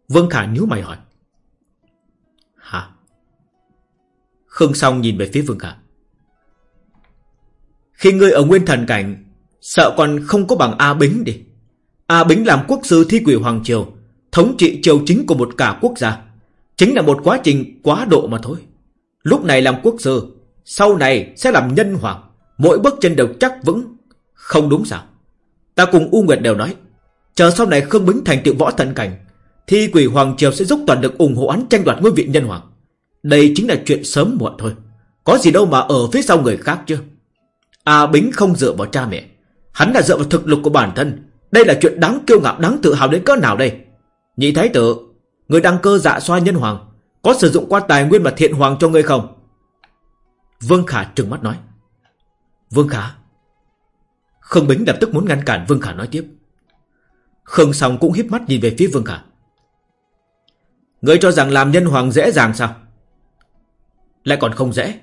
Vương Khả nhíu mày hỏi. Hả? Khương Song nhìn về phía Vương Khả. Khi ngươi ở nguyên thần cảnh, Sợ còn không có bằng A Bính đi. A Bính làm quốc sư thi quỷ Hoàng Triều, Thống trị triều chính của một cả quốc gia. Chính là một quá trình quá độ mà thôi. Lúc này làm quốc sư, Sau này sẽ làm nhân hoàng. Mỗi bước chân đều chắc vững. Không đúng sao? Ta cùng U Nguyệt đều nói, Chờ sau này Khương Bính thành tựu võ thần cảnh Thi quỷ Hoàng Triều sẽ dốc toàn lực ủng hộ hắn tranh đoạt ngôi vị nhân hoàng. Đây chính là chuyện sớm muộn thôi. Có gì đâu mà ở phía sau người khác chứ. A Bính không dựa vào cha mẹ. Hắn là dựa vào thực lực của bản thân. Đây là chuyện đáng kiêu ngạo, đáng tự hào đến cỡ nào đây? Nhị thái tử, Người đăng cơ dạ xoa nhân hoàng, Có sử dụng qua tài nguyên mà thiện hoàng cho ngươi không? Vương Khả trừng mắt nói. Vương Khả? Khương Bính lập tức muốn ngăn cản Vương Khả nói tiếp. Khương Song cũng híp mắt nhìn về phía Vương Khả. Ngươi cho rằng làm nhân hoàng dễ dàng sao? Lại còn không dễ.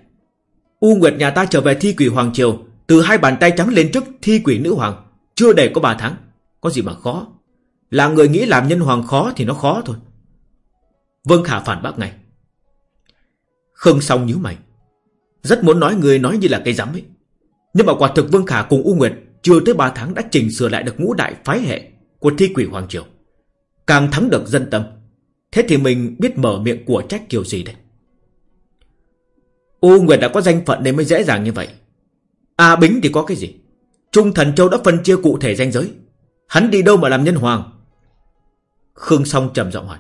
U Nguyệt nhà ta trở về thi quỷ Hoàng Triều, Từ hai bàn tay trắng lên trước thi quỷ nữ hoàng, Chưa đầy có ba tháng. Có gì mà khó? Là người nghĩ làm nhân hoàng khó thì nó khó thôi. Vương Khả phản bác ngay. Khương Song nhíu mày. Rất muốn nói người nói như là cây rắm ấy. Nhưng mà quả thực Vương Khả cùng U Nguyệt Chưa tới ba tháng đã chỉnh sửa lại được ngũ đại phái hệ Của thi quỷ Hoàng Triều. Càng thắng được dân tâm Thế thì mình biết mở miệng của trách kiểu gì đây? U Nguyệt đã có danh phận nên mới dễ dàng như vậy. A Bính thì có cái gì? Trung Thần Châu đã phân chia cụ thể danh giới. Hắn đi đâu mà làm nhân hoàng? Khương Song trầm giọng hỏi.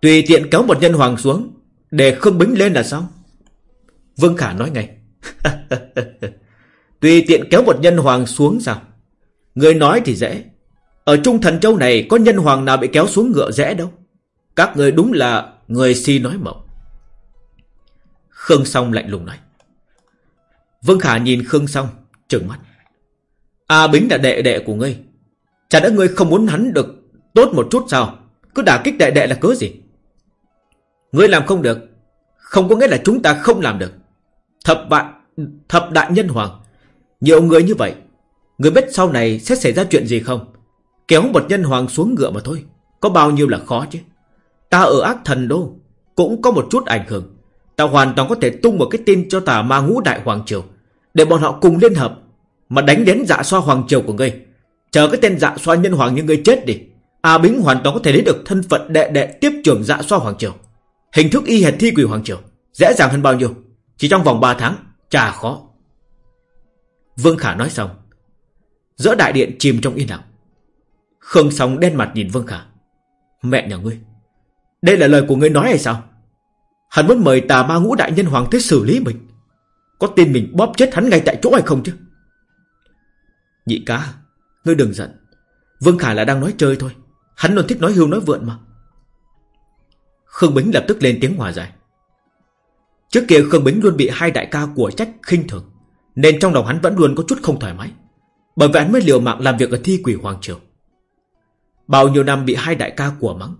Tùy tiện kéo một nhân hoàng xuống, Để Khương Bính lên là sao Vương Khả nói ngay. Tùy tiện kéo một nhân hoàng xuống sao? Người nói thì dễ. Ở Trung Thần Châu này Có nhân hoàng nào bị kéo xuống ngựa dễ đâu? Các người đúng là Người si nói mộng. Khương Song lạnh lùng nói. Vương Khả nhìn Khương Song, Trừng mắt. A Bính là đệ đệ của ngươi. Chả đã ngươi không muốn hắn được Tốt một chút sao? Cứ đả kích đệ đệ là cớ gì? Ngươi làm không được. Không có nghĩa là chúng ta không làm được. Thập vạn, Thập đại nhân hoàng, Nhiều người như vậy Người biết sau này sẽ xảy ra chuyện gì không? Kéo một nhân hoàng xuống ngựa mà thôi. Có bao nhiêu là khó chứ? Ta ở ác thần đô, Cũng có một chút ảnh hưởng. Ta hoàn toàn có thể tung một cái tin cho tà ma ngũ đại hoàng triều, Để bọn họ cùng liên hợp, Mà đánh đến dạ xoa hoàng triều của ngươi. Chờ cái tên dạ xoa nhân hoàng như ngươi chết đi, A Bính hoàn toàn có thể lấy được thân phận đệ đệ tiếp trưởng dạ xoa hoàng triều. Hình thức y hệt thi quỷ hoàng triều, Dễ dàng hơn bao nhiêu. Chỉ trong vòng 3 tháng Chà khó. Vương Khả nói xong, Giữa đại điện chìm trong yên lặng. Khương Sóng đen mặt nhìn Vương Khả. Mẹ nhà ngươi đây là lời của ngươi nói hay sao? Hắn muốn mời tà ma ngũ đại nhân hoàng tới xử lý mình. Có tin mình bóp chết hắn ngay tại chỗ hay không chứ? Nhị ca, Ngươi đừng giận. Vương Khả là đang nói chơi thôi. Hắn luôn thích nói hưu nói vượn mà. Khương Bính lập tức lên tiếng hòa giải. Trước kia Khương Bính luôn bị hai đại ca của trách khinh thường, Nên trong lòng hắn vẫn luôn có chút không thoải mái. Bởi vậy hắn mới liều mạng làm việc ở thi quỷ Hoàng Triều. Bao nhiêu năm bị hai đại ca của mắng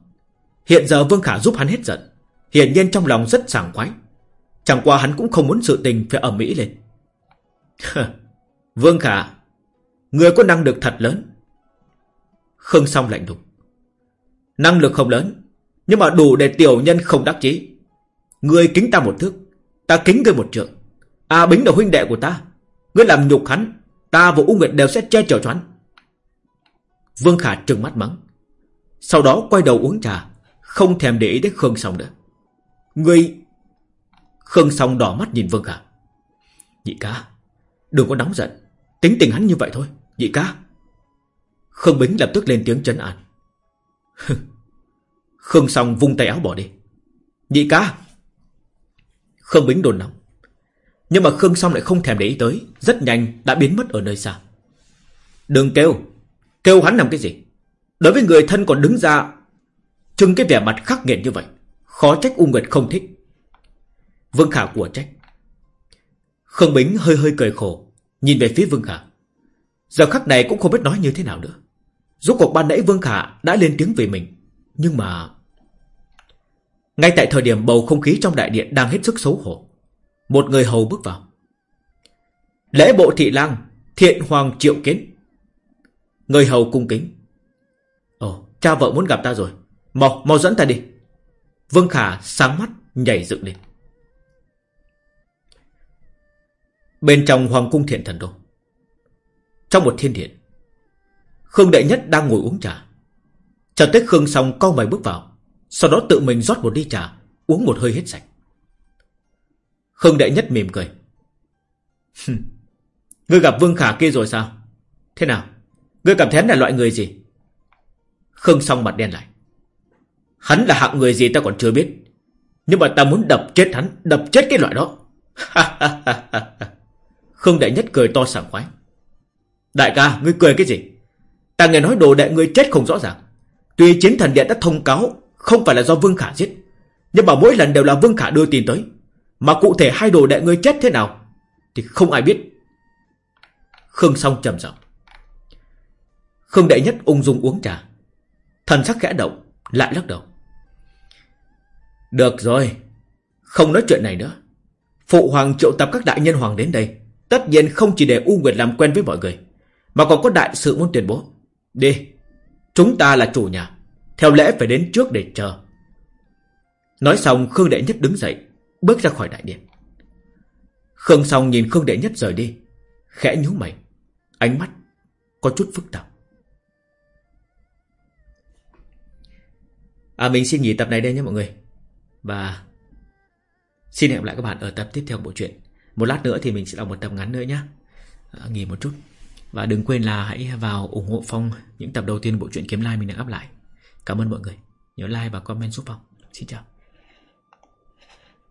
Hiện giờ Vương Khả giúp hắn hết giận. Hiển nhiên trong lòng rất sảng khoái. Chẳng qua hắn cũng không muốn sự tình phải ẩm mỹ lên. Vương Khả, Người có năng lực thật lớn. Khương song lạnh lùng. Năng lực không lớn, Nhưng mà đủ để tiểu nhân không đắc chí. Người kính ta một thước, Ta kính ngươi một trượng. A Bính là huynh đệ của ta, Ngươi làm nhục hắn, Ta và U Nguyệt đều sẽ che chở cho hắn. Vương Khả trừng mắt mắng. Sau đó quay đầu uống trà. Không thèm để ý đến Khương Song nữa. Ngươi Khương Song đỏ mắt nhìn Vương Khả Nhị ca, Đừng có nóng giận. Tính tình hắn như vậy thôi, Nhị ca. Khương Bính lập tức lên tiếng chấn an. Khương Song vung tay áo bỏ đi. Nhị ca. Khương Bính đồn nóng. Nhưng mà Khương Song lại không thèm để ý tới, Rất nhanh đã biến mất ở nơi xa. Đừng kêu. Kêu hắn làm cái gì? Đối với người thân còn đứng ra Trưng cái vẻ mặt khắc nghiệt như vậy, Khó trách U Nguyệt không thích. Vương Khả của trách. Khương Bính hơi hơi cười khổ, Nhìn về phía Vương Khả. Giờ khắc này cũng không biết nói như thế nào nữa. Rốt cuộc ban nãy Vương Khả đã lên tiếng về mình, Nhưng mà Ngay tại thời điểm bầu không khí trong đại điện Đang hết sức xấu hổ, Một người hầu bước vào. Lễ bộ thị lang Thiện hoàng triệu kiến. Người hầu cung kính. Ồ, cha vợ muốn gặp ta rồi. Mau mau dẫn ta đi. Vương Khả sáng mắt nhảy dựng lên. Bên trong hoàng cung thiện thần đô, Trong một thiên điện, Khương Đệ Nhất đang ngồi uống trà. Chờ tới Khương xong, co mày bước vào, Sau đó tự mình rót một ly trà, Uống một hơi hết sạch. Khương Đệ Nhất mỉm cười. Ngươi gặp Vương Khả kia rồi sao? Thế nào? Ngươi cảm thấy là loại người gì? Khương xong mặt đen lại. Hắn là hạng người gì ta còn chưa biết. Nhưng mà ta muốn đập chết hắn, Đập chết cái loại đó. Khương Đại Nhất cười to sảng khoái. Đại ca, ngươi cười cái gì? Ta nghe nói đồ đệ ngươi chết không rõ ràng. Tuy chiến thần điện đã thông cáo Không phải là do Vương Khả giết, Nhưng mà mỗi lần đều là Vương Khả đưa tin tới. Mà cụ thể hai đồ đệ ngươi chết thế nào Thì không ai biết. Khương song trầm giọng. Khương Đại Nhất ung dung uống trà. Thần sắc khẽ động, Lại lắc đầu. Được rồi, Không nói chuyện này nữa. Phụ hoàng triệu tập các đại nhân hoàng đến đây, Tất nhiên không chỉ để U Nguyệt làm quen với mọi người, Mà còn có đại sự muốn tuyên bố. Đi, Chúng ta là chủ nhà, Theo lẽ phải đến trước để chờ. Nói xong, Khương Đệ Nhất đứng dậy, Bước ra khỏi đại điện. Khương xong nhìn Khương Đệ Nhất rời đi, Khẽ nhíu mày, Ánh mắt có chút phức tạp. À mình xin nghỉ tập này đây nhé mọi người. Và Xin hẹn gặp lại các bạn ở tập tiếp theo của bộ truyện. Một lát nữa thì mình sẽ đọc một tập ngắn nữa nhé à, Nghỉ một chút. Và đừng quên là hãy vào ủng hộ Phong Những tập đầu tiên bộ truyện kiếm like mình đang up lại. Cảm ơn mọi người. Nhớ like và comment giúp Phong. Xin chào.